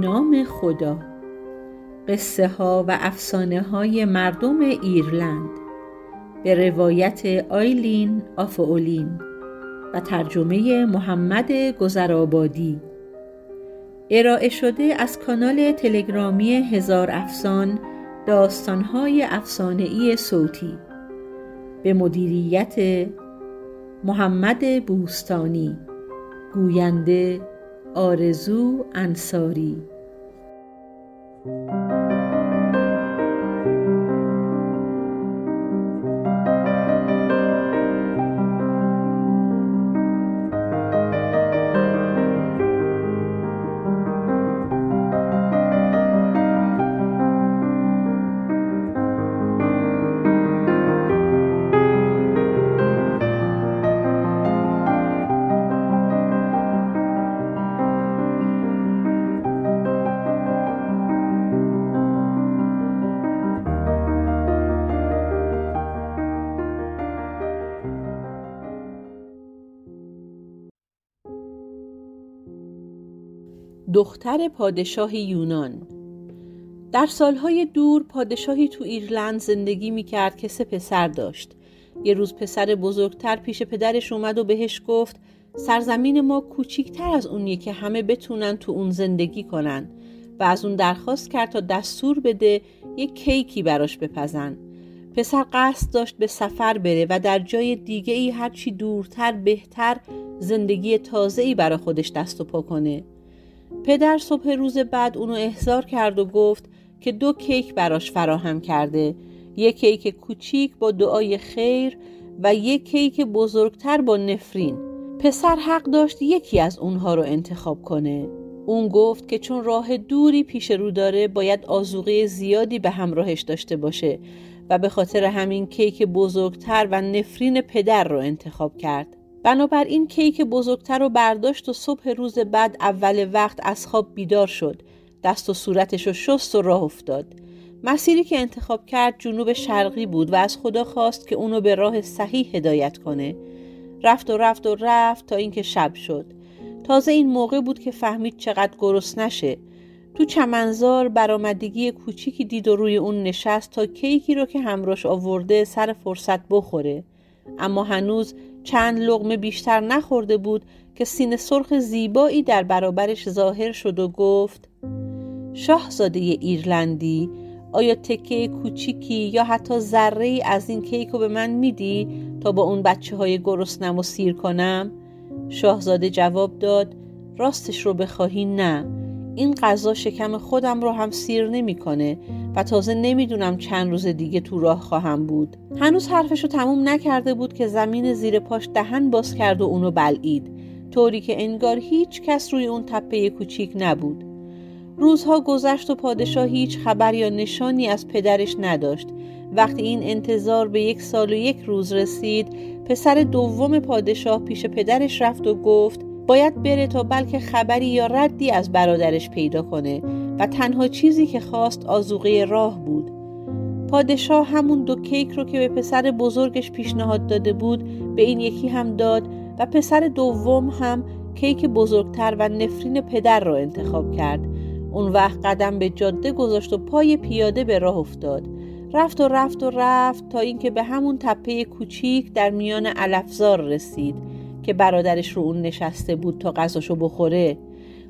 نام خدا. قصه ها و افسانه های مردم ایرلند. به روایت آیلین آفاولین و ترجمه محمد گذرآبادی. ارائه شده از کانال تلگرامی هزار افسان داستانهای افسانهای صوتی. به مدیریت محمد بوستانی. گوینده آرزو انصاری. Thank you. دختر پادشاه یونان. در سالهای دور پادشاهی تو ایرلند زندگی می‌کرد که سه پسر داشت. یه روز پسر بزرگتر پیش پدرش اومد و بهش گفت سرزمین ما کوچیکتر از اونیه که همه بتونن تو اون زندگی کنن و از اون درخواست کرد تا دستور بده یه کیکی براش بپزن. پسر قصد داشت به سفر بره و در جای دیگه ای هرچی دورتر بهتر زندگی تازه ای برا خودش دست و پا کنه. پدر صبح روز بعد اونو احضار کرد و گفت که دو کیک براش فراهم کرده. یک کیک کوچیک با دعای خیر و یک کیک بزرگتر با نفرین. پسر حق داشت یکی از اونها رو انتخاب کنه. اون گفت که چون راه دوری پیش رو داره باید آزوقه زیادی به همراهش داشته باشه و به خاطر همین کیک بزرگتر و نفرین پدر رو انتخاب کرد. بنابراین کیک بزرگتر رو برداشت و صبح روز بعد اول وقت از خواب بیدار شد. دست و صورتش رو شست و راه افتاد. مسیری که انتخاب کرد جنوب شرقی بود و از خدا خواست که اونو به راه صحیح هدایت کنه. رفت و رفت و رفت تا اینکه شب شد. تازه این موقع بود که فهمید چقدر گرست نشه. تو چمنزار برآمدگی کوچیکی دید و روی اون نشست تا کیکی رو که همراش آورده سر فرصت بخوره. اما هنوز چند لغمه بیشتر نخورده بود که سینه سرخ زیبایی در برابرش ظاهر شد و گفت شاهزاده ایرلندی آیا تکه کوچیکی یا حتی ذره ای از این کیک رو به من میدی تا با اون بچه های گرسنم و سیر کنم؟ شاهزاده جواب داد راستش رو بخواهی نه این غذا شکم خودم رو هم سیر نمی‌کنه و تازه نمی‌دونم چند روز دیگه تو راه خواهم بود. هنوز حرفش رو تموم نکرده بود که زمین زیر پاش دهن باز کرد و اونو بلعید طوری که انگار هیچ کس روی اون تپه کوچیک نبود. روزها گذشت و پادشاه هیچ خبر یا نشانی از پدرش نداشت. وقتی این انتظار به یک سال و یک روز رسید پسر دوم پادشاه پیش پدرش رفت و گفت باید بره تا بلکه خبری یا ردی از برادرش پیدا کنه و تنها چیزی که خواست آزوقه راه بود. پادشاه همون دو کیک رو که به پسر بزرگش پیشنهاد داده بود به این یکی هم داد و پسر دوم هم کیک بزرگتر و نفرین پدر را انتخاب کرد. اون وقت قدم به جاده گذاشت و پای پیاده به راه افتاد. رفت و رفت و رفت تا اینکه به همون تپه کوچیک در میان علفزار رسید. که برادرش رو اون نشسته بود تا غذاشو بخوره.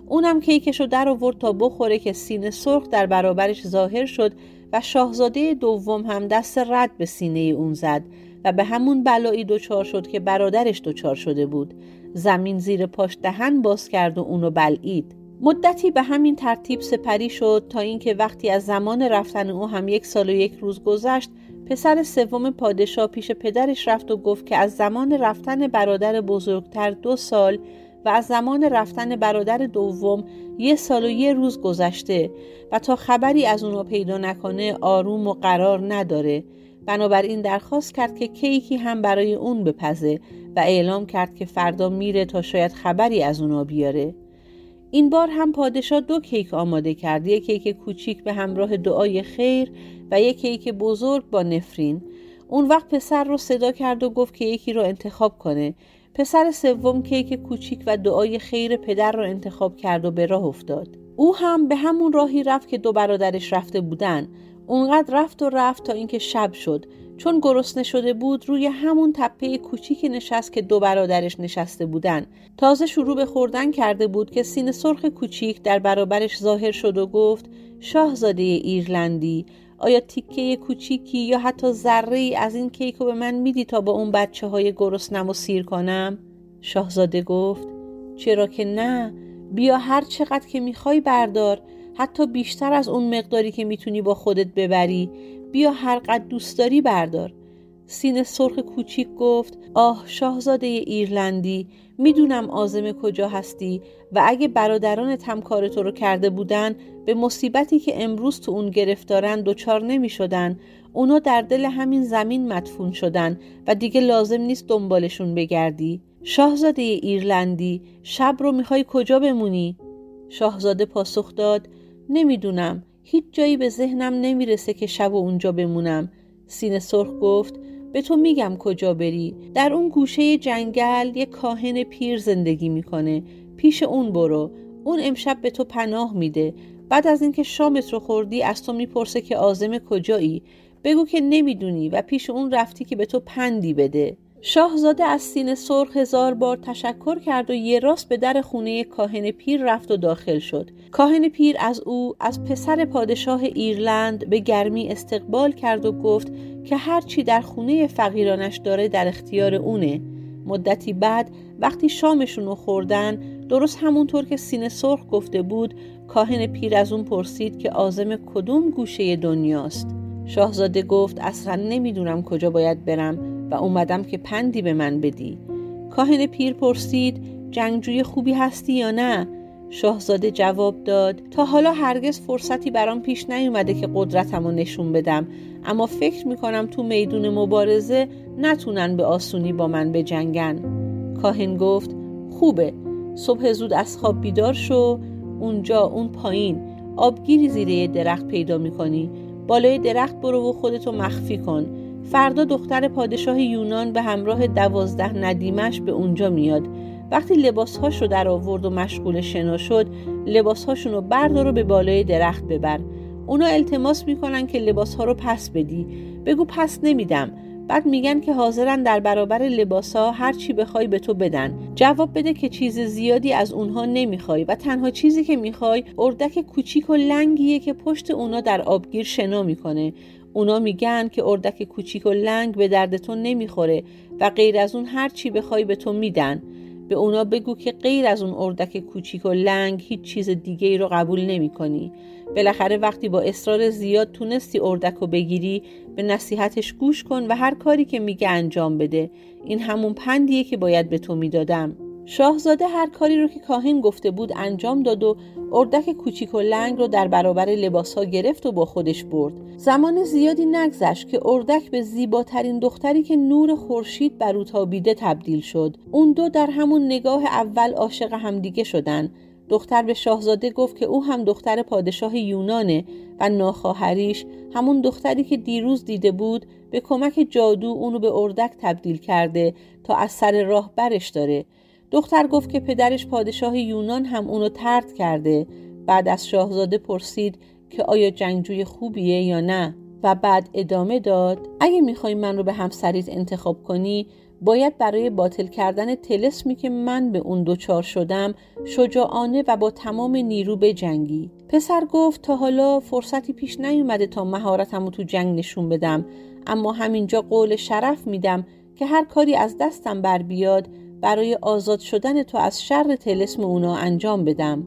اونم کیکشو در آورد تا بخوره که سینه سرخ در برابرش ظاهر شد و شاهزاده دوم هم دست رد به سینه اون زد و به همون بلایی دچار شد که برادرش دچار شده بود. زمین زیر پاش دهن باز کرد و اونو بلعید. مدتی به همین ترتیب سپری شد تا اینکه وقتی از زمان رفتن او هم یک سال و یک روز گذشت پسر سوم پادشاه پیش پدرش رفت و گفت که از زمان رفتن برادر بزرگتر دو سال و از زمان رفتن برادر دوم یه سال و یه روز گذشته و تا خبری از اونو پیدا نکنه آروم و قرار نداره. بنابراین درخواست کرد که کیکی هم برای اون بپزه و اعلام کرد که فردا میره تا شاید خبری از اونا بیاره. این بار هم پادشاه دو کیک آماده کرد. یک کیک کوچیک به همراه دعای خیر و یک کیک بزرگ با نفرین. اون وقت پسر رو صدا کرد و گفت که یکی رو انتخاب کنه. پسر سوم کیک کوچیک و دعای خیر پدر رو انتخاب کرد و به راه افتاد. او هم به همون راهی رفت که دو برادرش رفته بودن. اونقدر رفت و رفت تا اینکه شب شد. چون گرسنه شده بود روی همون تپه کوچیکی نشست که دو برادرش نشسته بودن. تازه شروع به خوردن کرده بود که سینه سرخ کوچیک در برابرش ظاهر شد و گفت شاهزاده ایرلندی آیا تیکه کوچیکی یا حتی ذره ای از این کیک رو به من میدی تا با اون بچه های گرسنم و سیر کنم؟ شاهزاده گفت چرا که نه. بیا هر چقدر که می‌خوای بردار. حتی بیشتر از اون مقداری که می‌تونی با خودت ببری. بیا هر قد دوست داری بردار. سینه سرخ کوچیک گفت آه شاهزاده ایرلندی می‌دونم آزم کجا هستی و اگه برادران تمکار تو رو کرده بودن به مصیبتی که امروز تو اون گرفتارن دچار نمی شدن اونا در دل همین زمین مدفون شدن و دیگه لازم نیست دنبالشون بگردی. شاهزاده ایرلندی شب رو می‌خوای کجا بمونی؟ شاهزاده پاسخ داد نمی‌دونم هیچ جایی به ذهنم نمی‌رسه که شب و اونجا بمونم. سینه سرخ گفت به تو میگم کجا بری. در اون گوشه جنگل یه کاهن پیر زندگی می‌کنه. پیش اون برو. اون امشب به تو پناه میده. بعد از اینکه شامت رو خوردی از تو می‌پرسه که آزم کجایی؟ بگو که نمی‌دونی و پیش اون رفتی که به تو پندی بده. شاهزاده از سینه سرخ هزار بار تشکر کرد و یه راست به در خونه کاهن پیر رفت و داخل شد. کاهن پیر از او از پسر پادشاه ایرلند به گرمی استقبال کرد و گفت که هرچی در خونه فقیرانش داره در اختیار اونه. مدتی بعد وقتی شامشون رو خوردن درست همونطور که سینه سرخ گفته بود کاهن پیر از اون پرسید که آزم کدوم گوشه دنیاست. شاهزاده گفت اصلا نمی‌دونم کجا باید برم و اومدم که پندی به من بدی. کاهن پیر پرسید جنگجوی خوبی هستی یا نه؟ شاهزاده جواب داد تا حالا هرگز فرصتی برام پیش نیومده که قدرتم رو نشون بدم. اما فکر می‌کنم تو میدون مبارزه نتونن به آسونی با من بجنگن. کاهن گفت خوبه صبح زود از خواب بیدار شو اونجا اون پایین. آبگیری زیره درخت پیدا می‌کنی. بالای درخت برو و خودتو مخفی کن. فردا دختر پادشاه یونان به همراه دوازده ندیمش به اونجا میاد. وقتی لباسهاش رو در آورد و مشغول شنا شد لباسهاشون رو بردار و به بالای درخت ببر. اونا التماس می‌کنن که لباسها رو پس بدی. بگو پس نمیدم. بعد میگن که حاضرن در برابر لباسها هر چی بخوای به تو بدن. جواب بده که چیز زیادی از اونها نمی‌خوای و تنها چیزی که می‌خوای اردک کوچیک و لنگیه که پشت اونا در آبگیر شنا می‌کنه. اونا میگن که اردک کوچیک و لنگ به دردتون نمی‌خوره و غیر از اون هر چی بخوای به تو میدن. به اونا بگو که غیر از اون اردک کوچیک و لنگ هیچ چیز دیگه ای رو قبول نمی کنی. بالاخره وقتی با اصرار زیاد تونستی اردک رو بگیری به نصیحتش گوش کن و هر کاری که میگه انجام بده این همون پندیه که باید به تو می‌دادم شاهزاده هر کاری رو که کاهن گفته بود انجام داد و اردک کوچیک و لنگ رو در برابر لباس ها گرفت و با خودش برد. زمان زیادی نگذشت که اردک به زیباترین دختری که نور خورشید بر او تابیده تبدیل شد. اون دو در همون نگاه اول عاشق همدیگه شدن. دختر به شاهزاده گفت که او هم دختر پادشاه یونانه و ناخواهریش. همون دختری که دیروز دیده بود به کمک جادو اونو به اردک تبدیل کرده تا از سر راه برش داره. دختر گفت که پدرش پادشاه یونان هم اونو ترد کرده. بعد از شاهزاده پرسید که آیا جنگجوی خوبیه یا نه؟ و بعد ادامه داد اگه می‌خوای من رو به همسریت انتخاب کنی باید برای باطل کردن تلسمی که من به اون دوچار شدم شجاعانه و با تمام نیرو بجنگی. پسر گفت تا حالا فرصتی پیش نیومده تا مهارتم رو تو جنگ نشون بدم. اما همینجا قول شرف میدم که هر کاری از دستم بر بیاد برای آزاد شدن تو از شر تلسم اونا انجام بدم.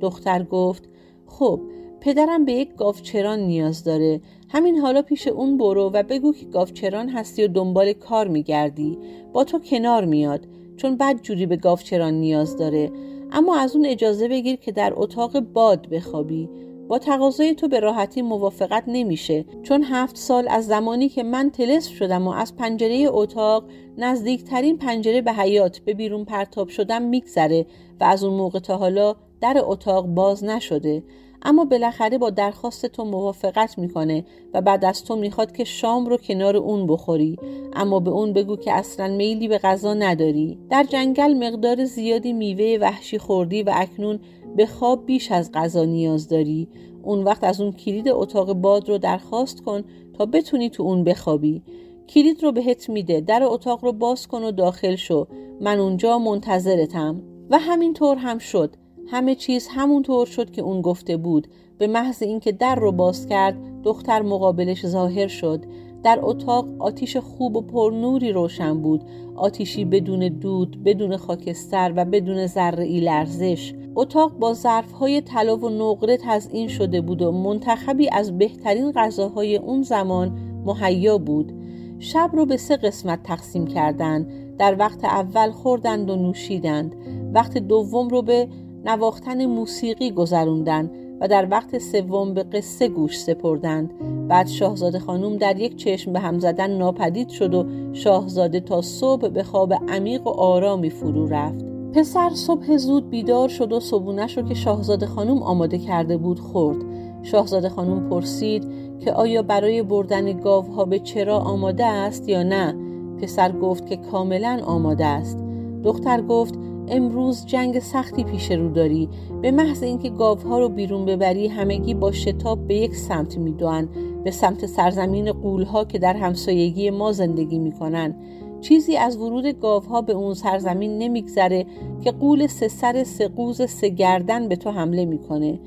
دختر گفت خب پدرم به یک گاوچران نیاز داره. همین حالا پیش اون برو و بگو که گاوچران هستی و دنبال کار میگردی. با تو کنار میاد چون بد جوری به گاوچران نیاز داره. اما از اون اجازه بگیر که در اتاق باد بخوابی. با تقاضای تو به راحتی موافقت نمیشه. چون هفت سال از زمانی که من تلسم شدم و از پنجره اتاق نزدیکترین پنجره به حیات به بیرون پرتاب شدم میگذره و از اون موقع تا حالا در اتاق باز نشده. اما بالاخره با درخواست تو موافقت می‌کنه و بعد از تو می‌خواد که شام رو کنار اون بخوری. اما به اون بگو که اصلا میلی به غذا نداری. در جنگل مقدار زیادی میوه وحشی خوردی و اکنون به خواب بیش از غذا نیاز داری. اون وقت از اون کلید اتاق باد رو درخواست کن تا بتونی تو اون بخوابی. کلید رو بهت میده. در اتاق رو باز کن و داخل شو. من اونجا منتظرتم. و همینطور هم شد. همه چیز همونطور شد که اون گفته بود به محض اینکه در رو باز کرد دختر مقابلش ظاهر شد. در اتاق آتیش خوب و پرنوری روشن بود. آتیشی بدون دود بدون خاکستر و بدون ذره لرزش. اتاق با ظرفهای طلا و نقره تزئین شده بود و منتخبی از بهترین غذاهای اون زمان مهیا بود. شب رو به سه قسمت تقسیم کردند. در وقت اول خوردند و نوشیدند. وقت دوم رو به نواختن موسیقی گذروندند و در وقت سوم به قصه گوش سپردند. بعد شاهزاده خانم در یک چشم به هم زدن ناپدید شد و شاهزاده تا صبح به خواب عمیق و آرامی فرو رفت. پسر صبح زود بیدار شد و صبونش رو که شاهزاده خانم آماده کرده بود خورد. شاهزاده خانم پرسید که آیا برای بردن گاوها به چرا آماده است یا نه؟ پسر گفت که کاملا آماده است. دختر گفت امروز جنگ سختی پیش رو داری. به محض اینکه گاوها رو بیرون ببری همگی با شتاب به یک سمت می‌دوند. به سمت سرزمین قولها که در همسایگی ما زندگی می‌کنن چیزی از ورود گاوها به اون سرزمین نمیگذره که قول سه سر سه قوز سه گردن به تو حمله می‌کنه.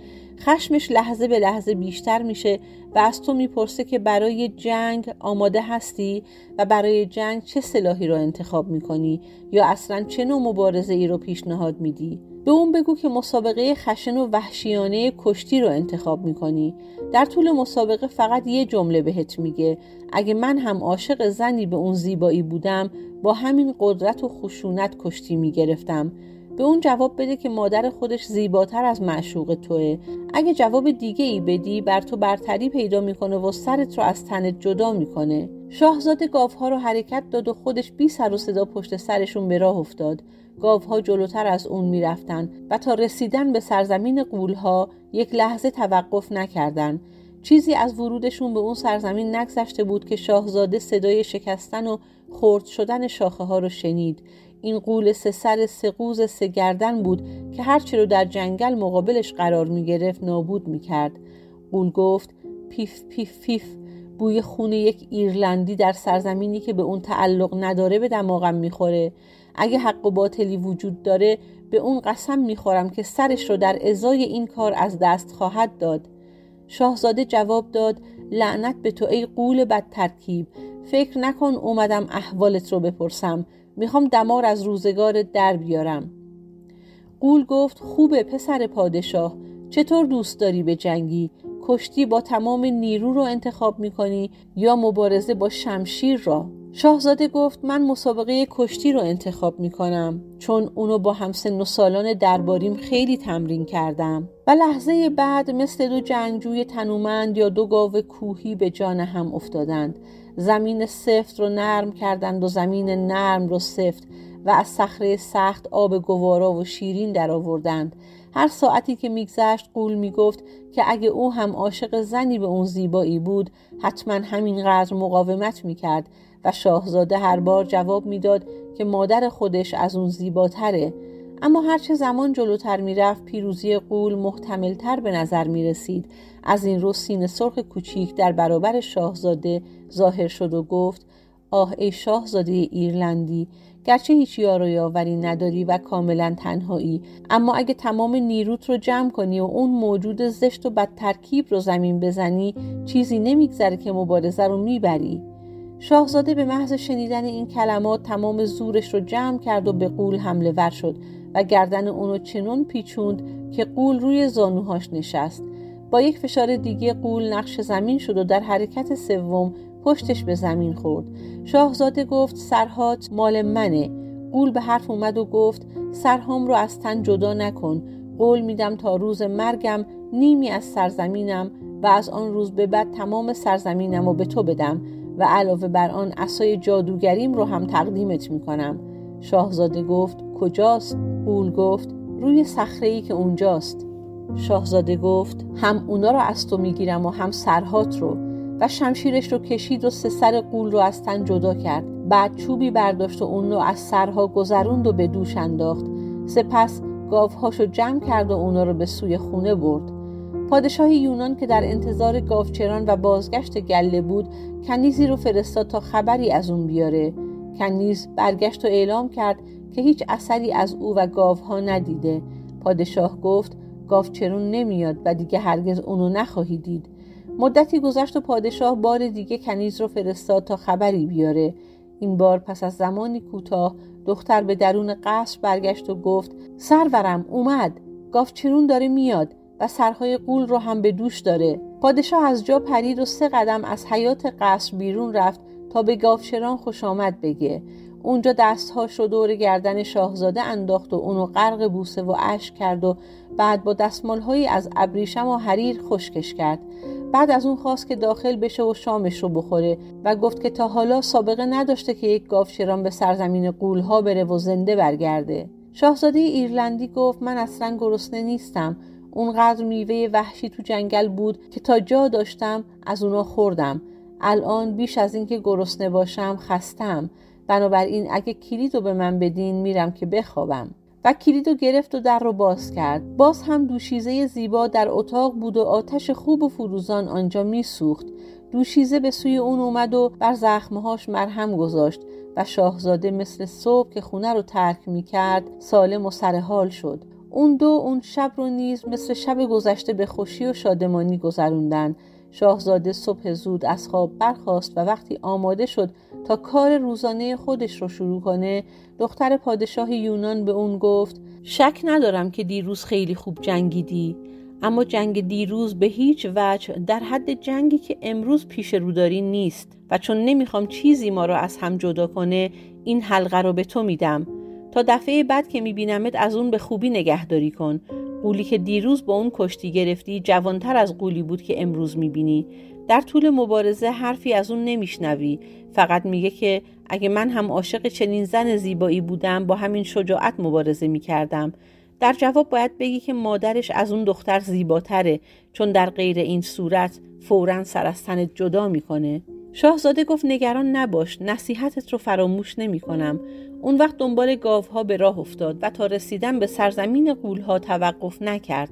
خشمش لحظه به لحظه بیشتر میشه و از تو می‌پرسه که برای جنگ آماده هستی و برای جنگ چه سلاحی رو انتخاب می‌کنی یا اصلا چه نوع مبارزه ای رو پیشنهاد میدی؟ به اون بگو که مسابقه خشن و وحشیانه کشتی رو انتخاب می‌کنی. در طول مسابقه فقط یه جمله بهت میگه. اگه من هم عاشق زنی به اون زیبایی بودم با همین قدرت و خشونت کشتی می‌گرفتم. به اون جواب بده که مادر خودش زیباتر از معشوق توه. اگه جواب دیگه ای بدی بر تو برتری پیدا می‌کنه و سرت رو از تنت جدا می‌کنه. شاهزاده گاوها رو حرکت داد و خودش بی سر و صدا پشت سرشون به راه افتاد. گاوها جلوتر از اون می‌رفتن و تا رسیدن به سرزمین قولها یک لحظه توقف نکردند چیزی از ورودشون به اون سرزمین نگذشته بود که شاهزاده صدای شکستن و خرد شدن شاخه ها رو شنید. این قول سه سر سه قوز سه گردن بود که هرچی رو در جنگل مقابلش قرار می گرفت نابود می کرد. قول گفت پیف پیف پیف بوی خون یک ایرلندی در سرزمینی که به اون تعلق نداره به دماغم می‌خوره اگه حق و باطلی وجود داره به اون قسم می‌خورم که سرش رو در ازای این کار از دست خواهد داد. شاهزاده جواب داد لعنت به تو ای قول بد ترکیب. فکر نکن اومدم احوالت رو بپرسم. می‌خوام دمار از روزگار در بیارم. قول گفت خوبه پسر پادشاه چطور دوست داری به جنگی؟ کشتی با تمام نیرو رو انتخاب می‌کنی یا مبارزه با شمشیر را؟ شاهزاده گفت من مسابقه کشتی رو انتخاب می‌کنم چون اونو با همسن و سالان درباریم خیلی تمرین کردم. و لحظه بعد مثل دو جنگجوی تنومند یا دو گاو کوهی به جان هم افتادند. زمین سفت رو نرم کردند و زمین نرم رو سفت و از صخره سخت آب گوارا و شیرین درآوردند هر ساعتی که میگذشت قول می‌گفت که اگه او هم عاشق زنی به اون زیبایی بود حتما همینقدر مقاومت می‌کرد و شاهزاده هر بار جواب می‌داد که مادر خودش از اون زیباتره. اما هرچه زمان جلوتر می‌رفت پیروزی قول محتملتر به نظر می رسید از این رو سین سرخ کوچیک در برابر شاهزاده ظاهر شد و گفت آه ای شاهزاده ایرلندی گرچه هیچ یار و یاوری نداری و کاملا تنهایی اما اگه تمام نیروت رو جمع کنی و اون موجود زشت و بد ترکیب رو زمین بزنی چیزی نمیگذره که مبارزه رو می‌بری. شاهزاده به محض شنیدن این کلمات تمام زورش رو جمع کرد و به قول حمله ور شد و گردن اونو چنون پیچوند که قول روی زانوهاش نشست. با یک فشار دیگه قول نقش زمین شد و در حرکت سوم پشتش به زمین خورد. شاهزاده گفت سرهات مال منه. قول به حرف اومد و گفت سرهام رو از تن جدا نکن. قول میدم تا روز مرگم نیمی از سرزمینم و از آن روز به بعد تمام سرزمینم رو به تو بدم و علاوه بر آن اسای جادوگریم رو هم تقدیمت می‌کنم. شاهزاده گفت کجاست؟ قول گفت روی صخره که اونجاست. شاهزاده گفت هم اونا رو از تو می‌گیرم و هم سرهات رو. و شمشیرش رو کشید و سه سر قول رو از تن جدا کرد. بعد چوبی برداشت و اون رو از سرها گذروند و به دوش انداخت. سپس گاوهاشو جمع کرد و اونا رو به سوی خونه برد. پادشاه یونان که در انتظار گاوچران و بازگشت گله بود کنیزی رو فرستاد تا خبری از اون بیاره. کنیز برگشت و اعلام کرد که هیچ اثری از او و گاوها ندیده. پادشاه گفت گاوچرون نمیاد و دیگه هرگز اونو نخواهی دید. مدتی گذشت و پادشاه بار دیگه کنیز رو فرستاد تا خبری بیاره. این بار پس از زمانی کوتاه دختر به درون قصر برگشت و گفت سرورم اومد. گاوچرون داره میاد و سرهای قول رو هم به دوش داره. پادشاه از جا پرید و سه قدم از حیات قصر بیرون رفت تا به گاوچران خوش آمد بگه. اونجا دستهاش رو دور گردن شاهزاده انداخت و اونو غرق بوسه و اشک کرد و بعد با دستمالهایی از ابریشم و حریر خشکش کرد. بعد از اون خواست که داخل بشه و شامش رو بخوره و گفت که تا حالا سابقه نداشته که یک گاوچران به سرزمین قولها بره و زنده برگرده. شاهزاده ایرلندی گفت من اصلا گرسنه نیستم. اونقدر میوه وحشی تو جنگل بود که تا جا داشتم از اونا خوردم. الان بیش از اینکه گرسنه باشم خستم. بنابراین اگه کلید رو به من بدین میرم که بخوابم. و کلید رو گرفت و در رو باز کرد. باز هم دوشیزه زیبا در اتاق بود و آتش خوب و فروزان آنجا میسوخت. دوشیزه به سوی اون اومد و بر زخمهاش مرهم گذاشت و شاهزاده مثل صبح که خونه رو ترک می‌کرد سالم و سرحال شد. اون دو اون شب رو نیز مثل شب گذشته به خوشی و شادمانی گذروندن. شاهزاده صبح زود از خواب برخاست و وقتی آماده شد تا کار روزانه خودش رو شروع کنه دختر پادشاه یونان به اون گفت شک ندارم که دیروز خیلی خوب جنگیدی. اما جنگ دیروز به هیچ وجه در حد جنگی که امروز پیش رو داری نیست و چون نمی‌خوام چیزی ما رو از هم جدا کنه این حلقه رو به تو میدم. تا دفعه بعد که میبینمت از اون به خوبی نگهداری کن. قولی که دیروز با اون کشتی گرفتی جوانتر از قولی بود که امروز می‌بینی. در طول مبارزه حرفی از اون نمیشنوی. فقط میگه که اگه من هم عاشق چنین زن زیبایی بودم با همین شجاعت مبارزه می‌کردم. در جواب باید بگی که مادرش از اون دختر زیباتره چون در غیر این صورت فورا سر از تنت جدا می‌کنه. شاهزاده گفت نگران نباش نصیحتت رو فراموش نمی کنم. اون وقت دنبال گاوها به راه افتاد و تا رسیدن به سرزمین قولها توقف نکرد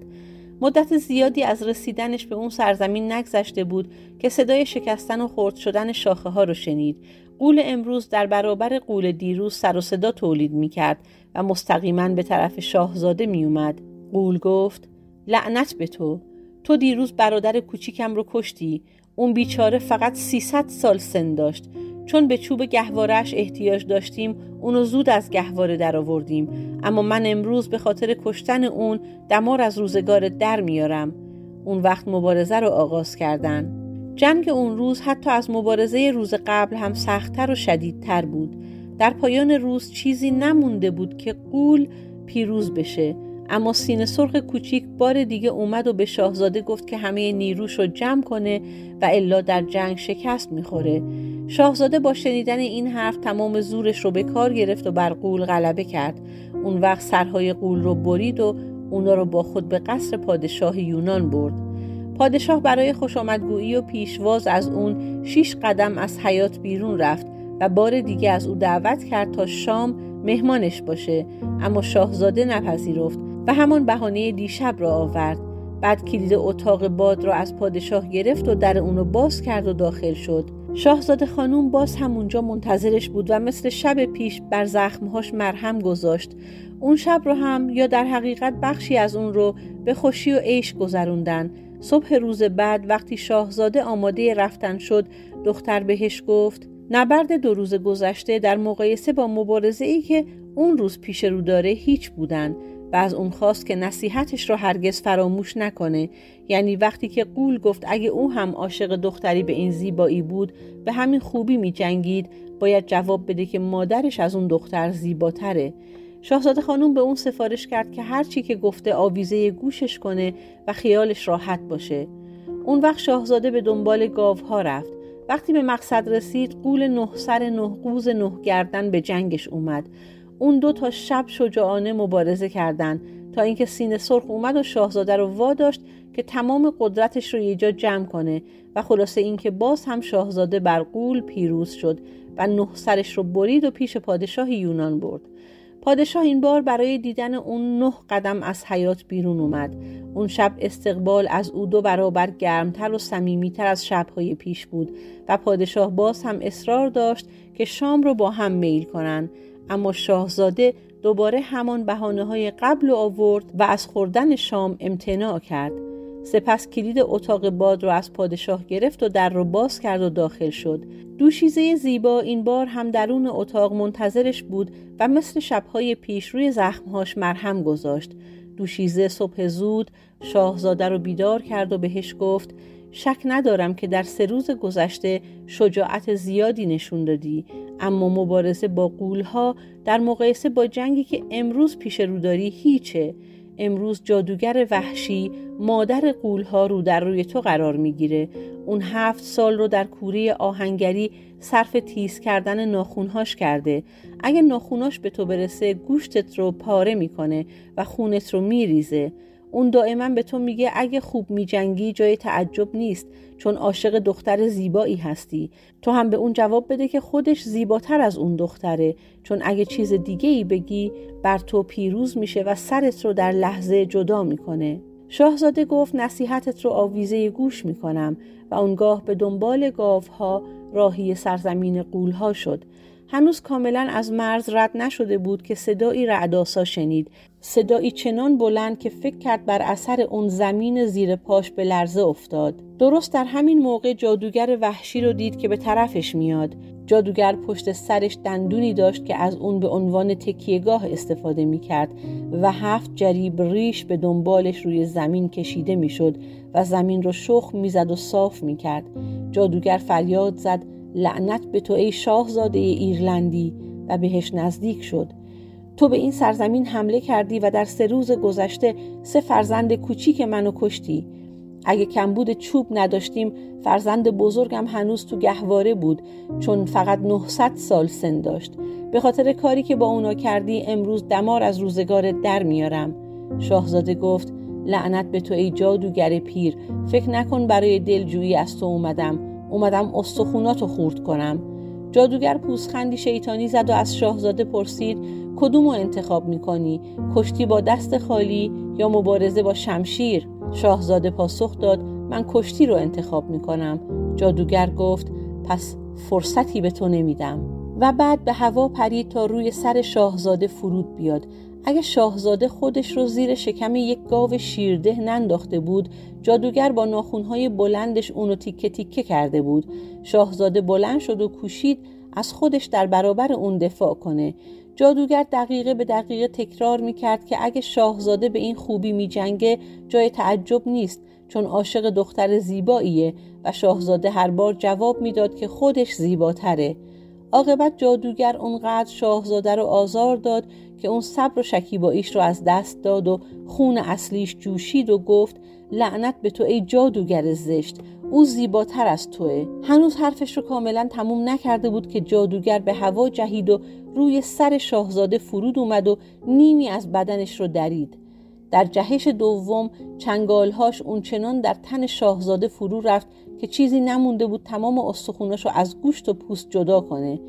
مدت زیادی از رسیدنش به اون سرزمین نگذشته بود که صدای شکستن و خرد شدن شاخه ها رو شنید قول امروز در برابر قول دیروز سر و صدا تولید می کرد و مستقیما به طرف شاهزاده می اومد. قول گفت لعنت به تو تو دیروز برادر کوچیکم رو کشتی اون بیچاره فقط 300 سال سن داشت. چون به چوب گهوارش احتیاج داشتیم اونو زود از گهواره در آوردیم اما من امروز به خاطر کشتن اون دمار از روزگار در میارم. اون وقت مبارزه رو آغاز کردن. جنگ اون روز حتی از مبارزه روز قبل هم سختتر و شدیدتر بود. در پایان روز چیزی نمونده بود که قول پیروز بشه. اما سینه سرخ کوچیک بار دیگه اومد و به شاهزاده گفت که همه نیروش رو جمع کنه و الا در جنگ شکست می‌خوره. شاهزاده با شنیدن این حرف تمام زورش رو به کار گرفت و بر قول غلبه کرد. اون وقت سرهای قول رو برید و اونا رو با خود به قصر پادشاه یونان برد. پادشاه برای خوش آمدگویی و پیشواز از اون شیش قدم از حیات بیرون رفت و بار دیگه از او دعوت کرد تا شام مهمانش باشه. اما شاهزاده نپذیرفت. و همان بهانه دیشب را آورد. بعد کلید اتاق باد را از پادشاه گرفت و در اونو باز کرد و داخل شد. شاهزاده خانوم باز همونجا منتظرش بود و مثل شب پیش بر زخمهاش مرهم گذاشت. اون شب رو هم یا در حقیقت بخشی از اون رو به خوشی و عیش گذروندن. صبح روز بعد وقتی شاهزاده آماده رفتن شد دختر بهش گفت نبرد دو روز گذشته در مقایسه با مبارزه ای که اون روز پیش رو داره هیچ بودن. و از اون خواست که نصیحتش رو هرگز فراموش نکنه. یعنی وقتی که قول گفت اگه او هم عاشق دختری به این زیبایی بود به همین خوبی می جنگید باید جواب بده که مادرش از اون دختر زیباتره. شاهزاده خانوم به اون سفارش کرد که هرچی که گفته آویزه گوشش کنه و خیالش راحت باشه. اون وقت شاهزاده به دنبال گاوها رفت. وقتی به مقصد رسید قول نه سر نه قوز نه گردن به جنگش اومد. اون دو تا شب شجاعانه مبارزه کردند تا اینکه سینه سرخ اومد و شاهزاده رو واداشت که تمام قدرتش رو یه جا جمع کنه و خلاصه اینکه باز هم شاهزاده بر قول پیروز شد و نه سرش رو برید و پیش پادشاه یونان برد. پادشاه این بار برای دیدن اون نه قدم از حیات بیرون اومد. اون شب استقبال از او دو برابر گرمتر و صمیمیتر از شبهای پیش بود و پادشاه باز هم اصرار داشت که شام رو با هم میل کنن. اما شاهزاده دوباره همان بحانه های قبل و آورد و از خوردن شام امتناع کرد. سپس کلید اتاق باد را از پادشاه گرفت و در رو باز کرد و داخل شد. دوشیزه زیبا این بار هم درون اتاق منتظرش بود و مثل شبهای پیش روی زخمهاش مرهم گذاشت. دوشیزه صبح زود شاهزاده رو بیدار کرد و بهش گفت شک ندارم که در سه روز گذشته شجاعت زیادی نشون دادی اما مبارزه با قولها در مقایسه با جنگی که امروز پیش رو داری هیچه. امروز جادوگر وحشی مادر قولها رو در روی تو قرار می‌گیره. اون هفت سال رو در کوره آهنگری صرف تیز کردن ناخونهاش کرده. اگه ناخوناش به تو برسه گوشتت رو پاره می‌کنه و خونت رو میریزه. اون دائما به تو میگه اگه خوب میجنگی جای تعجب نیست چون عاشق دختر زیبایی هستی. تو هم به اون جواب بده که خودش زیباتر از اون دختره. چون اگه چیز دیگه ای بگی بر تو پیروز میشه و سرت رو در لحظه جدا می‌کنه. شاهزاده گفت نصیحتت رو آویزه گوش می‌کنم. و اونگاه به دنبال گاوها راهی سرزمین قولها شد. هنوز کاملا از مرز رد نشده بود که صدایی رعداسا شنید. صدایی چنان بلند که فکر کرد بر اثر اون زمین زیر پاش به لرزه افتاد. درست در همین موقع جادوگر وحشی رو دید که به طرفش میاد. جادوگر پشت سرش دندونی داشت که از اون به عنوان تکیهگاه استفاده می‌کرد و هفت جریب ریش به دنبالش روی زمین کشیده می‌شد و زمین رو شخ می‌زد و صاف می‌کرد. جادوگر فریاد زد لعنت به تو ای شاهزاده ایرلندی و بهش نزدیک شد. تو به این سرزمین حمله کردی و در سه روز گذشته سه فرزند کوچیک منو کشتی. اگه کمبود چوب نداشتیم فرزند بزرگم هنوز تو گهواره بود چون فقط 900 سال سن داشت. به خاطر کاری که با اونا کردی امروز دمار از روزگارت در میارم. شاهزاده گفت لعنت به تو ای جادوگر پیر فکر نکن برای دلجویی از تو اومدم. اومدم استخوناتو خورد کنم. جادوگر پوسخندی شیطانی زد و از شاهزاده پرسید کدومو انتخاب می‌کنی؟ کشتی با دست خالی یا مبارزه با شمشیر؟ شاهزاده پاسخ داد من کشتی رو انتخاب می‌کنم. جادوگر گفت پس فرصتی به تو نمیدم. و بعد به هوا پرید تا روی سر شاهزاده فرود بیاد. اگه شاهزاده خودش رو زیر شکم یک گاو شیرده ننداخته بود جادوگر با ناخونهای بلندش اونو تیکه تیکه کرده بود. شاهزاده بلند شد و کوشید از خودش در برابر اون دفاع کنه. جادوگر دقیقه به دقیقه تکرار می‌کرد که اگه شاهزاده به این خوبی میجنگه جای تعجب نیست چون عاشق دختر زیباییه و شاهزاده هر بار جواب می‌داد که خودش زیباتره. عاقبت جادوگر اونقدر شاهزاده رو آزار داد که اون صبر و شکیباییش رو از دست داد و خون اصلیش جوشید و گفت لعنت به تو ای جادوگر زشت او زیباتر از توه. هنوز حرفش رو کاملا تموم نکرده بود که جادوگر به هوا جهید و روی سر شاهزاده فرود اومد و نیمی از بدنش رو درید. در جهش دوم چنگالهاش اونچنان در تن شاهزاده فرو رفت که چیزی نمونده بود تمام استخوناش رو از گوشت و پوست جدا کنه.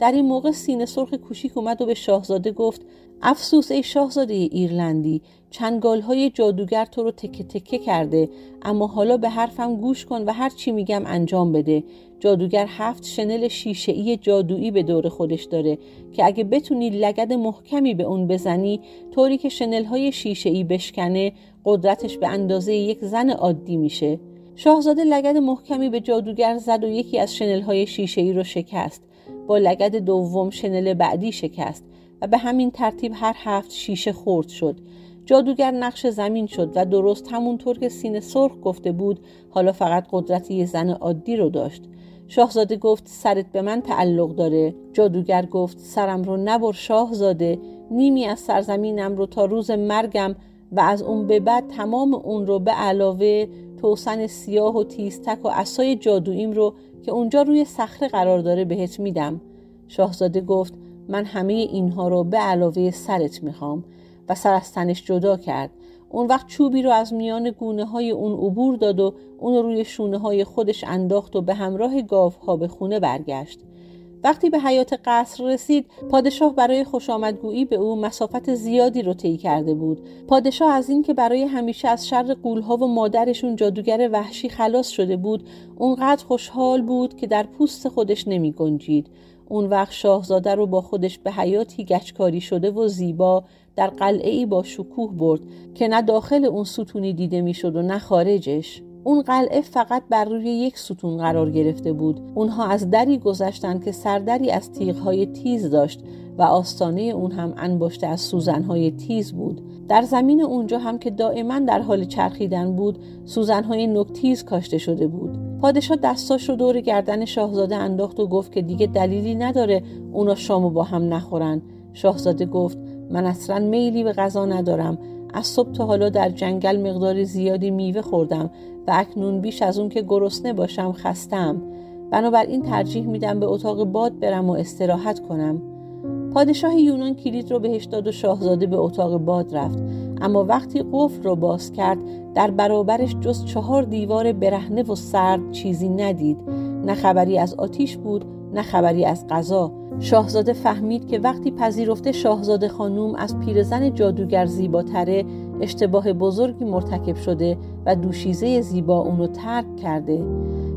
در این موقع سینه سرخ کوشیک اومد و به شاهزاده گفت افسوس ای شاهزاده ایرلندی چنگال های جادوگر تو رو تکه تکه کرده اما حالا به حرفم گوش کن و هر چی میگم انجام بده. جادوگر هفت شنل شیشه ای جادویی به دور خودش داره که اگه بتونی لگد محکمی به اون بزنی طوری که شنل های شیشه ای بشکنه قدرتش به اندازه یک زن عادی میشه. شاهزاده لگد محکمی به جادوگر زد و یکی از شنل های شیشه ای رو شکست. با لگد دوم شنل بعدی شکست و به همین ترتیب هر هفت شیشه خورد شد. جادوگر نقش زمین شد و درست همونطور که سینه سرخ گفته بود حالا فقط قدرت یه زن عادی رو داشت. شاهزاده گفت سرت به من تعلق داره. جادوگر گفت سرم رو نبر شاهزاده نیمی از سرزمینم رو تا روز مرگم و از اون به بعد تمام اون رو به علاوه توسن سیاه و تیزتک و اسای جادوییم رو که اونجا روی صخره قرار داره بهت میدم. شاهزاده گفت من همه اینها رو به علاوه سرت می‌خوام. و سر از تنش جدا کرد. اون وقت چوبی رو از میان گونه های اون عبور داد و اون روی شونه های خودش انداخت و به همراه گاوها به خونه برگشت. وقتی به حیات قصر رسید پادشاه برای خوش آمدگویی به او مسافت زیادی رو طی کرده بود. پادشاه از اینکه برای همیشه از شر قولها و مادرشون جادوگر وحشی خلاص شده بود اونقدر خوشحال بود که در پوست خودش نمی گنجید. اون وقت شاهزاده رو با خودش به حیاتی گچکاری شده و زیبا در قلعه ای با شکوه برد که نه داخل اون ستونی دیده می‌شد و نه خارجش. اون قلعه فقط بر روی یک ستون قرار گرفته بود. اونها از دری گذشتند که سردری از تیغهای تیز داشت و آستانه اون هم انباشته از سوزنهای تیز بود. در زمین اونجا هم که دائما در حال چرخیدن بود سوزنهای نکتیز کاشته شده بود. پادشاه دستاش رو دور گردن شاهزاده انداخت و گفت که دیگه دلیلی نداره اونا شامو با هم نخورن. شاهزاده گفت من اصلا میلی به غذا ندارم. از صبح تا حالا در جنگل مقداری زیادی میوه خوردم و اکنون بیش از اون که گرسنه باشم خستم. بنابراین ترجیح میدم به اتاق باد برم و استراحت کنم. پادشاه یونان کلید رو بهش داد و شاهزاده به اتاق باد رفت. اما وقتی قفل رو باز کرد در برابرش جز چهار دیوار برهنه و سرد چیزی ندید. نه خبری از آتیش بود نه خبری از غذا. شاهزاده فهمید که وقتی پذیرفته شاهزاده خانوم از پیرزن جادوگر زیباتره اشتباه بزرگی مرتکب شده و دوشیزه زیبا اونو ترک کرده.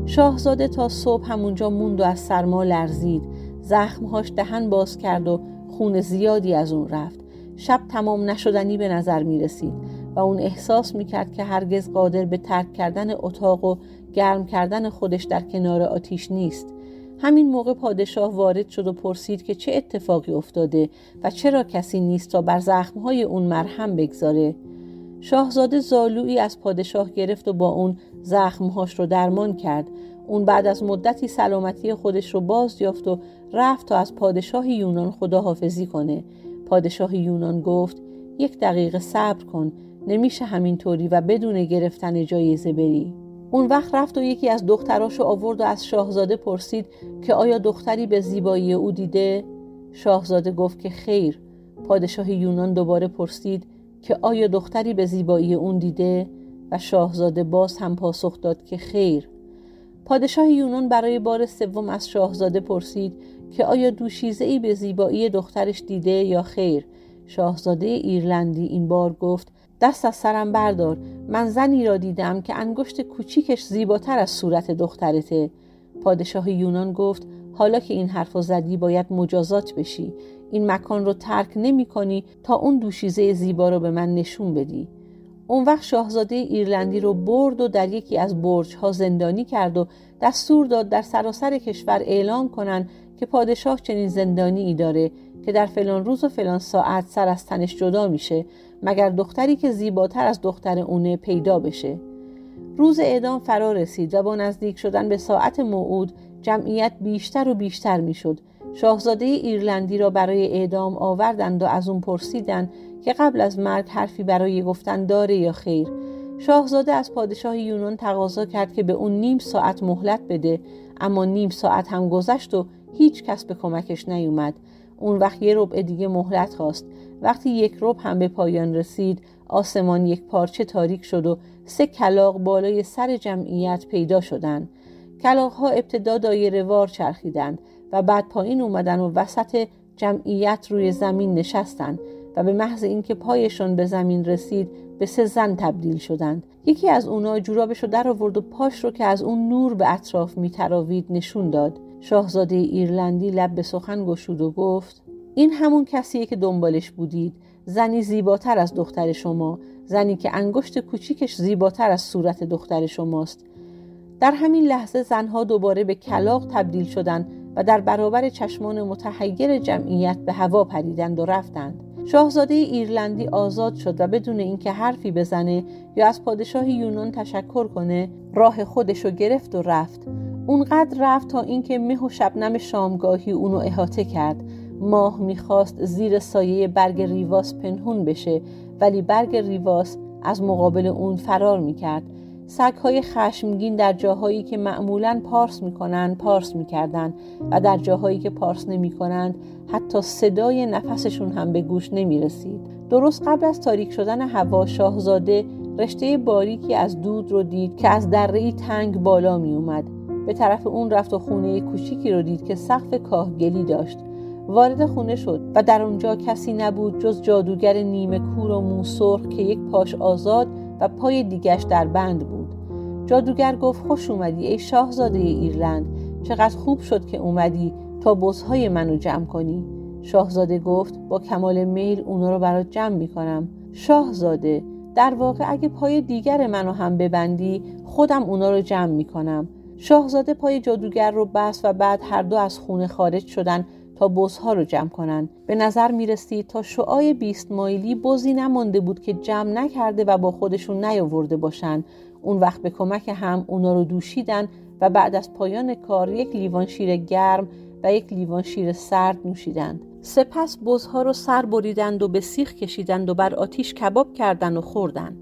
شاهزاده تا صبح همونجا موند و از سرما لرزید. زخمهاش دهن باز کرد و خون زیادی از اون رفت. شب تمام نشدنی به نظر می رسید و اون احساس می کرد که هرگز قادر به ترک کردن اتاق و گرم کردن خودش در کنار آتیش نیست. همین موقع پادشاه وارد شد و پرسید که چه اتفاقی افتاده و چرا کسی نیست تا بر زخمهای اون مرهم بگذاره. شاهزاده زالویی از پادشاه گرفت و با اون زخمهاش رو درمان کرد. اون بعد از مدتی سلامتی خودش رو باز یافت و رفت تا از پادشاه یونان خداحافظی کنه. پادشاه یونان گفت یک دقیقه صبر کن نمیشه همینطوری و بدون گرفتن جایزه بری. اون وقت رفت و یکی از دختراشو آورد و از شاهزاده پرسید که آیا دختری به زیبایی او دیده؟ شاهزاده گفت که خیر پادشاه یونان دوباره پرسید که آیا دختری به زیبایی اون دیده؟ و شاهزاده باز هم پاسخ داد که خیر پادشاه یونان برای بار سوم از شاهزاده پرسید که آیا دوشیزه ای به زیبایی دخترش دیده یا خیر شاهزاده ایرلندی این بار گفت دست از سرم بردار. من زنی را دیدم که انگشت کوچیکش زیباتر از صورت دخترته. پادشاه یونان گفت حالا که این حرف زدی باید مجازات بشی. این مکان رو ترک نمی کنی تا اون دوشیزه زیبا رو به من نشون بدی. اون وقت شاهزاده ایرلندی رو برد و در یکی از برج ها زندانی کرد و دستور داد در سراسر کشور اعلام کنند که پادشاه چنین زندانی ای داره. که در فلان روز و فلان ساعت سر از تنش جدا میشه مگر دختری که زیباتر از دختر اونه پیدا بشه. روز اعدام فرا رسید و با نزدیک شدن به ساعت موعود جمعیت بیشتر و بیشتر می‌شد. شاهزاده ایرلندی را برای اعدام آوردند و از اون پرسیدند که قبل از مرگ حرفی برای گفتن داره یا خیر. شاهزاده از پادشاه یونان تقاضا کرد که به اون نیم ساعت مهلت بده اما نیم ساعت هم گذشت و هیچ کس به کمکش نیومد. اون وقت یه ربع دیگه مهلت خواست. وقتی یک ربع هم به پایان رسید آسمان یک پارچه تاریک شد و سه کلاق بالای سر جمعیت پیدا شدند. کلاق ابتدا دایره وار چرخیدند و بعد پایین اومدن و وسط جمعیت روی زمین نشستند و به محض اینکه پایشان به زمین رسید به سه زن تبدیل شدند. یکی از اونا جورابش رو در آورد و پاش رو که از اون نور به اطراف میتراوید نشون داد. شاهزاده ایرلندی لب به سخن گشود و گفت این همون کسیه که دنبالش بودید. زنی زیباتر از دختر شما. زنی که انگشت کوچیکش زیباتر از صورت دختر شماست. در همین لحظه زنها دوباره به کلاق تبدیل شدند و در برابر چشمان متحیر جمعیت به هوا پریدند و رفتند. شاهزاده ایرلندی آزاد شد و بدون اینکه حرفی بزنه یا از پادشاه یونان تشکر کنه راه خودشو گرفت و رفت. اونقدر رفت تا اینکه مه و شبنم شامگاهی اونو احاطه کرد. ماه می‌خواست زیر سایه برگ ریواس پنهون بشه ولی برگ ریواس از مقابل اون فرار می‌کرد. سگهای خشمگین در جاهایی که معمولا پارس می‌کنند پارس می‌کردند و در جاهایی که پارس نمی‌کنند حتی صدای نفسشون هم به گوش نمی‌رسید. درست قبل از تاریک شدن هوا شاهزاده رشته باریکی از دود رو دید که از دره تنگ بالا می اومد به طرف اون رفت و خونه کوچیکی رو دید که سقف کاهگلی داشت. وارد خونه شد و در اونجا کسی نبود جز جادوگر نیمه کور و موسرخ که یک پاش آزاد و پای دیگش در بند بود. جادوگر گفت خوش اومدی ای شاهزاده ایرلند چقدر خوب شد که اومدی تا بزهای منو جمع کنی. شاهزاده گفت با کمال میل اونا رو برات جمع می‌کنم. شاهزاده در واقع اگه پای دیگر منو هم ببندی خودم اونا رو جمع می‌کنم. شاهزاده پای جادوگر رو بست و بعد هر دو از خونه خارج شدن تا بزها رو جمع کنن به نظر می‌رسید تا شعای بیست مایلی بزی نمانده بود که جمع نکرده و با خودشون نیاورده باشن اون وقت به کمک هم اونا رو دوشیدن و بعد از پایان کار یک لیوان شیر گرم و یک لیوان شیر سرد نوشیدند. سپس بزها رو سر بریدند و به سیخ کشیدند و بر آتیش کباب کردند و خوردند.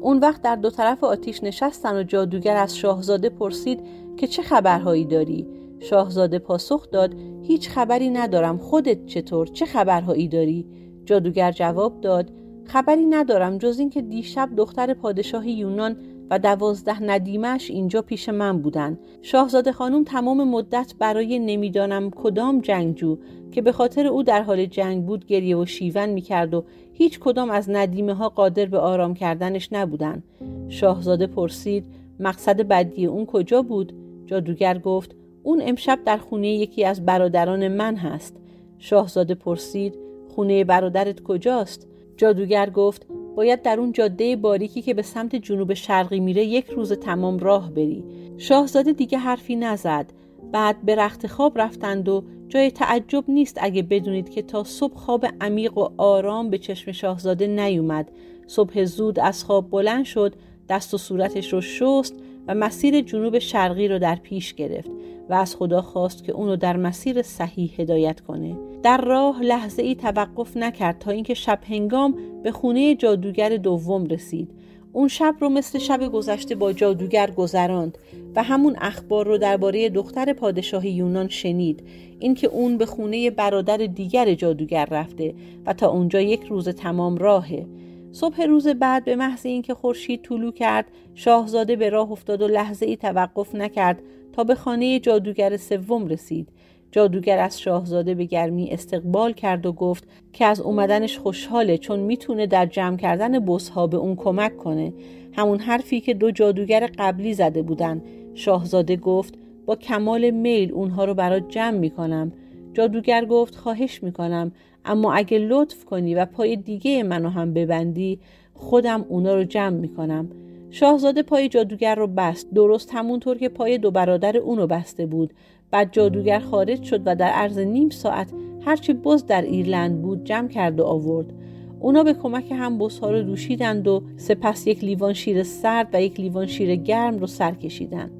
اون وقت در دو طرف آتیش نشستن و جادوگر از شاهزاده پرسید که چه خبرهایی داری؟ شاهزاده پاسخ داد هیچ خبری ندارم خودت چطور؟ چه خبرهایی داری؟ جادوگر جواب داد خبری ندارم جز اینکه دیشب دختر پادشاه یونان و دوازده ندیمش اینجا پیش من بودن. شاهزاده خانم تمام مدت برای نمی‌دانم کدام جنگجو که به خاطر او در حال جنگ بود گریه و شیون می‌کرد و هیچ کدام از ندیمه ها قادر به آرام کردنش نبودن. شاهزاده پرسید مقصد بدی اون کجا بود؟ جادوگر گفت اون امشب در خونه یکی از برادران من هست. شاهزاده پرسید خونه برادرت کجاست؟ جادوگر گفت باید در اون جاده باریکی که به سمت جنوب شرقی میره یک روز تمام راه بری. شاهزاده دیگه حرفی نزد. بعد به رخت خواب رفتند و جای تعجب نیست اگه بدونید که تا صبح خواب عمیق و آرام به چشم شاهزاده نیومد. صبح زود از خواب بلند شد دست و صورتش رو شست مسیر جنوب شرقی رو در پیش گرفت و از خدا خواست که اونو در مسیر صحیح هدایت کنه. در راه لحظه ای توقف نکرد تا اینکه شب هنگام به خونه جادوگر دوم رسید. اون شب رو مثل شب گذشته با جادوگر گذراند و همون اخبار رو درباره دختر پادشاه یونان شنید. اینکه اون به خونه برادر دیگر جادوگر رفته و تا اونجا یک روز تمام راهه. صبح روز بعد به محض اینکه خورشید طلو کرد شاهزاده به راه افتاد و لحظه ای توقف نکرد تا به خانه جادوگر سوم رسید. جادوگر از شاهزاده به گرمی استقبال کرد و گفت که از اومدنش خوشحاله چون می‌تونه در جمع کردن بزها به اون کمک کنه. همون حرفی که دو جادوگر قبلی زده بودن. شاهزاده گفت با کمال میل اونها رو برات جمع می‌کنم. جادوگر گفت خواهش می‌کنم. اما اگه لطف کنی و پای دیگه منو هم ببندی خودم اونا رو جمع می‌کنم. شاهزاده پای جادوگر رو بست. درست همونطور که پای دو برادر اونو بسته بود. بعد جادوگر خارج شد و در عرض نیم ساعت هرچی بز در ایرلند بود جمع کرد و آورد. اونا به کمک هم بزها رو دوشیدند و سپس یک لیوان شیر سرد و یک لیوان شیر گرم رو سر کشیدند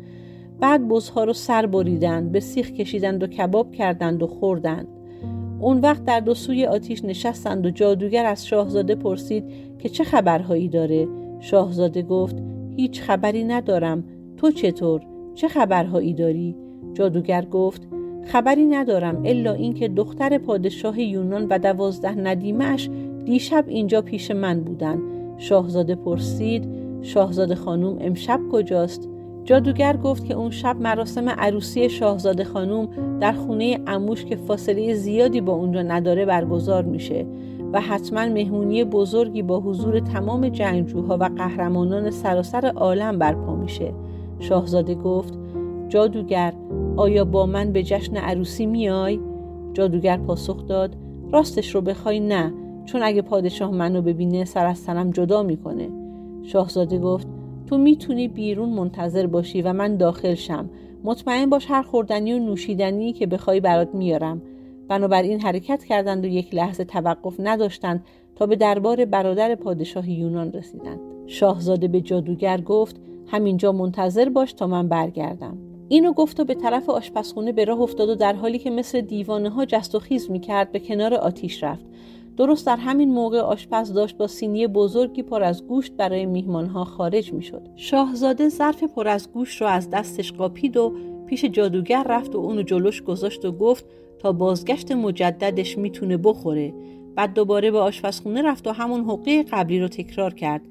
بعد بزها رو سر بریدند به سیخ کشیدند و کباب کردند و خوردند. اون وقت در دو سوی آتیش نشستند و جادوگر از شاهزاده پرسید که چه خبرهایی داره؟ شاهزاده گفت هیچ خبری ندارم. تو چطور؟ چه خبرهایی داری؟ جادوگر گفت خبری ندارم الا اینکه دختر پادشاه یونان و دوازده ندیمش دیشب اینجا پیش من بودن. شاهزاده پرسید شاهزاده خانوم امشب کجاست؟ جادوگر گفت که اون شب مراسم عروسی شاهزاده خانوم در خونه اموش که فاصله زیادی با اونجا نداره برگزار میشه و حتما مهمونی بزرگی با حضور تمام جنگجوها و قهرمانان سراسر عالم برپا میشه شاهزاده گفت جادوگر آیا با من به جشن عروسی میای؟ جادوگر پاسخ داد راستش رو بخوای نه چون اگه پادشاه منو ببینه سر از جدا می‌کنه شاهزاده گفت تو می‌تونی بیرون منتظر باشی و من داخل شم. مطمئن باش هر خوردنی و نوشیدنی که بخوای برات میارم. بنابراین حرکت کردند و یک لحظه توقف نداشتند تا به دربار برادر پادشاه یونان رسیدند. شاهزاده به جادوگر گفت همینجا منتظر باش تا من برگردم. اینو گفت و به طرف آشپزخونه به راه افتاد و در حالی که مثل دیوانه ها جست و خیز می کرد به کنار آتیش رفت. درست در همین موقع آشپز داشت با سینی بزرگی پر از گوشت برای میهمانها خارج می شد. شاهزاده ظرف پر از گوشت رو از دستش قاپید و پیش جادوگر رفت و اونو جلوش گذاشت و گفت تا بازگشت مجددش می‌تونه بخوره بعد دوباره به آشپزخونه رفت و همون حقه قبلی رو تکرار کرد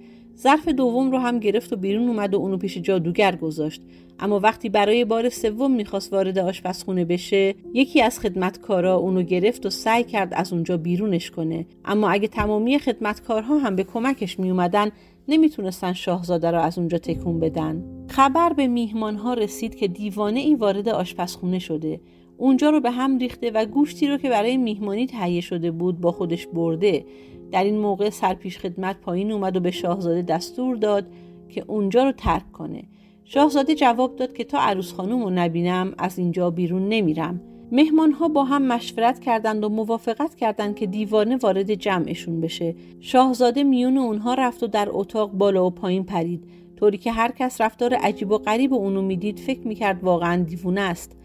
ظرف دوم رو هم گرفت و بیرون اومد و اونو پیش جادوگر گذاشت. اما وقتی برای بار سوم می‌خواست وارد آشپزخونه بشه یکی از خدمتکارا اونو گرفت و سعی کرد از اونجا بیرونش کنه. اما اگه تمامی خدمتکارها هم به کمکش میومدن نمی‌تونستن شاهزاده را از اونجا تکون بدن. خبر به میهمانها رسید که دیوانه ای وارد آشپزخونه شده. اونجا رو به هم ریخته و گوشتی رو که برای میهمانی تهیه شده بود با خودش برده. در این موقع سرپیش خدمت پایین اومد و به شاهزاده دستور داد که اونجا رو ترک کنه. شاهزاده جواب داد که تا عروس خانوم رو نبینم از اینجا بیرون نمیرم. مهمان ها با هم مشورت کردند و موافقت کردند که دیوانه وارد جمعشون بشه. شاهزاده میون اونها رفت و در اتاق بالا و پایین پرید. طوری که هر کس رفتار عجیب و غریب اونو می‌دید فکر می‌کرد واقعا دیوونه است.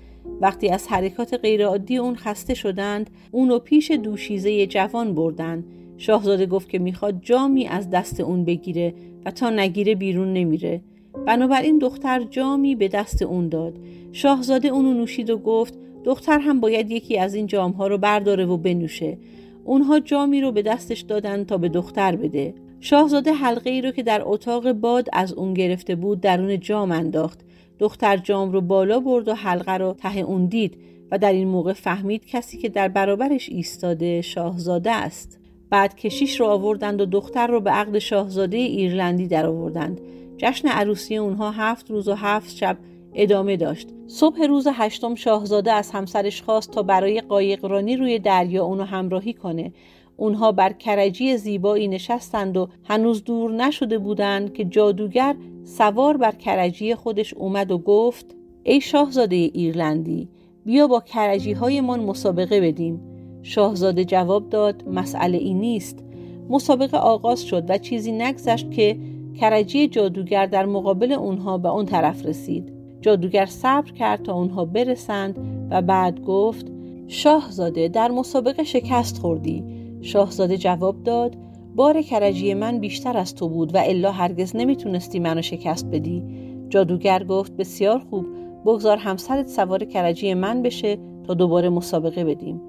وقتی از حرکات غیرعادی اون خسته شدند اونو پیش دوشیزه جوان بردند. شاهزاده گفت که می‌خواد جامی از دست اون بگیره و تا نگیره بیرون نمیره. بنابراین دختر جامی به دست اون داد. شاهزاده اونو نوشید و گفت دختر هم باید یکی از این جامها رو برداره و بنوشه. اونها جامی رو به دستش دادن تا به دختر بده. شاهزاده حلقه ای رو که در اتاق باد از اون گرفته بود درون جام انداخت. دختر جام رو بالا برد و حلقه رو ته اون دید و در این موقع فهمید کسی که در برابرش ایستاده شاهزاده است. بعد کشیش رو آوردند و دختر رو به عقد شاهزاده ایرلندی در آوردند جشن عروسی اونها هفت روز و هفت شب ادامه داشت. صبح روز هشتم شاهزاده از همسرش خواست تا برای قایقرانی روی دریا اونو همراهی کنه. اونها بر کرجی زیبایی نشستند و هنوز دور نشده بودند که جادوگر سوار بر کرجی خودش اومد و گفت ای شاهزاده ایرلندی بیا با کرجی هایمان مسابقه بدیم. شاهزاده جواب داد مسئله ای نیست. مسابقه آغاز شد و چیزی نگذشت که کرجی جادوگر در مقابل اونها به اون طرف رسید. جادوگر صبر کرد تا اونها برسند و بعد گفت شاهزاده در مسابقه شکست خوردی. شاهزاده جواب داد بار کرجی من بیشتر از تو بود و الا هرگز نمی‌تونستی منو شکست بدی. جادوگر گفت بسیار خوب بگذار همسرت سوار کرجی من بشه تا دوباره مسابقه بدیم.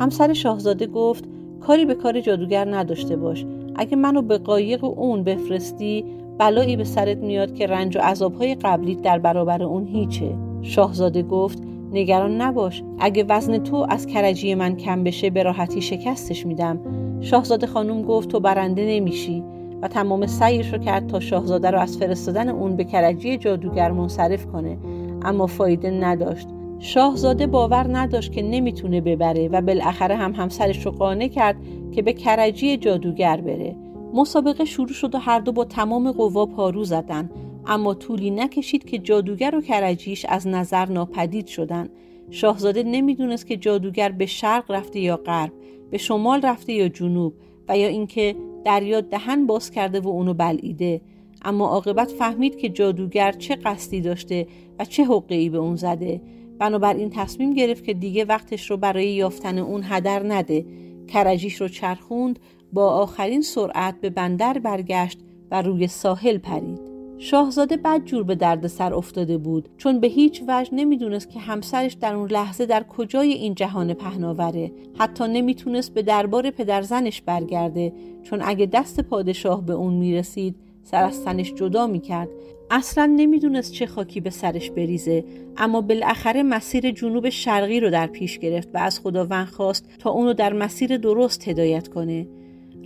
همسر شاهزاده گفت کاری به کار جادوگر نداشته باش. اگه منو به قایق اون بفرستی بلایی به سرت میاد که رنج و عذابهای قبلی در برابر اون هیچه. شاهزاده گفت نگران نباش. اگه وزن تو از کرجی من کم بشه به راحتی شکستش میدم. شاهزاده خانم گفت تو برنده نمیشی. و تمام سعیش رو کرد تا شاهزاده رو از فرستادن اون به کرجی جادوگر منصرف کنه. اما فایده نداشت. شاهزاده باور نداشت که نمی‌تونه ببره و بالاخره هم همسرش رو قانع کرد که به کرجی جادوگر بره. مسابقه شروع شد و هر دو با تمام قوا پارو زدن. اما طولی نکشید که جادوگر و کرجیش از نظر ناپدید شدن. شاهزاده نمی‌دونست که جادوگر به شرق رفته یا غرب به شمال رفته یا جنوب و یا اینکه دریا دهن باز کرده و اونو بلعیده. اما عاقبت فهمید که جادوگر چه قصدی داشته و چه حقی به اون زده. بنابراین تصمیم گرفت که دیگه وقتش رو برای یافتن اون هدر نده. کرجیش رو چرخوند با آخرین سرعت به بندر برگشت و روی ساحل پرید. شاهزاده بد جور به درد سر افتاده بود چون به هیچ وجه نمی‌دونست که همسرش در اون لحظه در کجای این جهان پهناوره. حتی نمی‌تونست به دربار پدرزنش برگرده چون اگه دست پادشاه به اون می‌رسید سر از تنش جدا می‌کرد. اصلا نمی‌دونست چه خاکی به سرش بریزه اما بالاخره مسیر جنوب شرقی رو در پیش گرفت و از خداوند خواست تا اونو در مسیر درست هدایت کنه.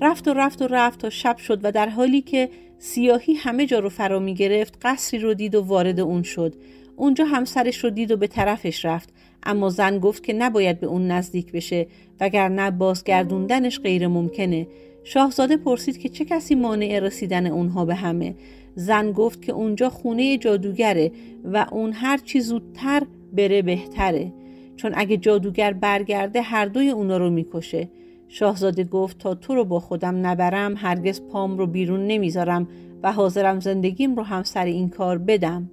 رفت و رفت و رفت تا شب شد و در حالی که سیاهی همه جا رو فرا می گرفت قصری رو دید و وارد اون شد. اونجا همسرش رو دید و به طرفش رفت اما زن گفت که نباید به اون نزدیک بشه وگرنه بازگردوندنش غیر ممکنه. شاهزاده پرسید که چه کسی مانع رسیدن اونها به همه؟ زن گفت که اونجا خونه جادوگره و اون هر چی زودتر بره بهتره چون اگه جادوگر برگرده هر دوی اونا رو می‌کشه. شاهزاده گفت تا تو رو با خودم نبرم هرگز پام رو بیرون نمی‌ذارم و حاضرم زندگیم رو هم سر این کار بدم.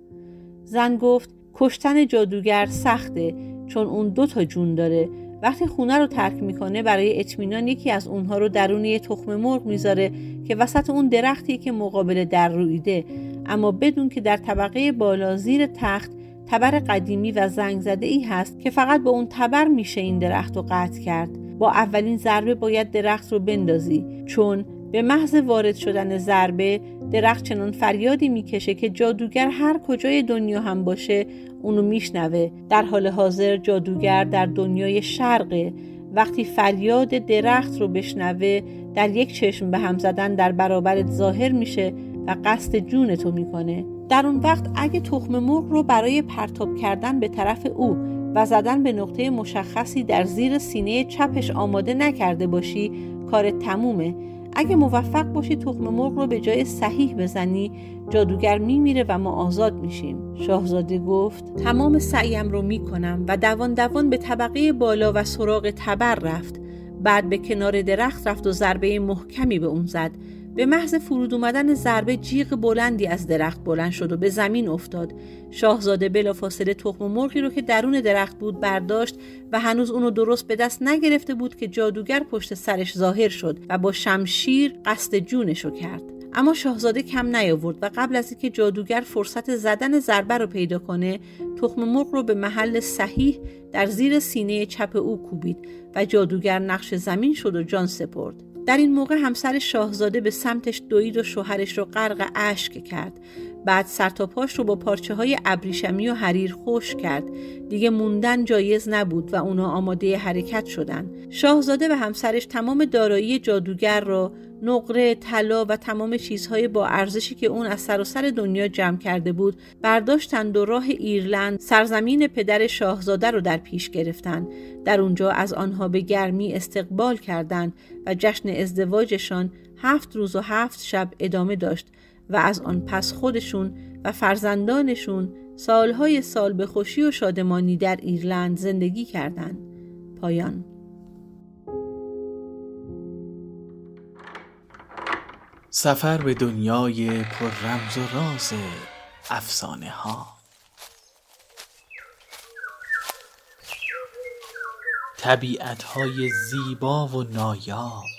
زن گفت کشتن جادوگر سخته چون اون دو تا جون داره. وقتی خونه رو ترک می‌کنه برای اطمینان یکی از اونها رو درون یه تخم مرغ می‌ذاره که وسط اون درختی که مقابل در رویده. اما بدون که در طبقه بالا زیر تخت تبر قدیمی و زنگ زده ای هست که فقط با اون تبر میشه این درخت رو قطع کرد. با اولین ضربه باید درخت رو بندازی چون به محض وارد شدن ضربه درخت چنان فریادی می‌کشه که جادوگر هر کجای دنیا هم باشه اونو میشنوه. در حال حاضر جادوگر در دنیای شرقه وقتی فریاد درخت رو بشنوه در یک چشم به هم زدن در برابرت ظاهر میشه و قصد جون تو می‌کنه. در اون وقت اگه تخم مرغ رو برای پرتاب کردن به طرف او و زدن به نقطه مشخصی در زیر سینه چپش آماده نکرده باشی کارت تمومه. اگه موفق باشی تخم مرغ رو به جای صحیح بزنی جادوگر میمیره و ما آزاد میشیم. شاهزاده گفت تمام سعیم رو می‌کنم و دوان دوان به طبقه بالا و سراغ تبر رفت. بعد به کنار درخت رفت و ضربه محکمی به اون زد. به محض فرود اومدن ضربه جیغ بلندی از درخت بلند شد و به زمین افتاد. شاهزاده بلافاصله تخم مرغی رو که درون درخت بود برداشت و هنوز اونو درست به دست نگرفته بود که جادوگر پشت سرش ظاهر شد و با شمشیر قصد جونشو کرد. اما شاهزاده کم نیاورد و قبل از اینکه جادوگر فرصت زدن ضربه رو پیدا کنه تخم مرغ رو به محل صحیح در زیر سینه چپ او کوبید و جادوگر نقش زمین شد و جان سپرد. در این موقع همسر شاهزاده به سمتش دوید و شوهرش رو غرق اشک کرد. بعد سرتاپاش رو با پارچه های ابریشمی و حریر خوش کرد. دیگه موندن جایز نبود و اونا آماده حرکت شدن. شاهزاده و همسرش تمام دارایی جادوگر را نقره، طلا و تمام چیزهای با ارزشی که اون از سراسر سر دنیا جمع کرده بود برداشتند و راه ایرلند سرزمین پدر شاهزاده رو در پیش گرفتند. در اونجا از آنها به گرمی استقبال کردند و جشن ازدواجشان هفت روز و هفت شب ادامه داشت. و از آن پس خودشون و فرزندانشون سالهای سال به خوشی و شادمانی در ایرلند زندگی کردند. پایان. سفر به دنیای پر رمز و راز افسانه ها. طبیعت های زیبا و نایاب.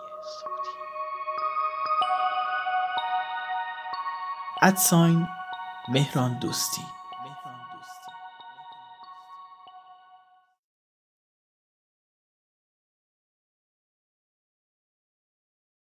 ادساین مهران دوستی.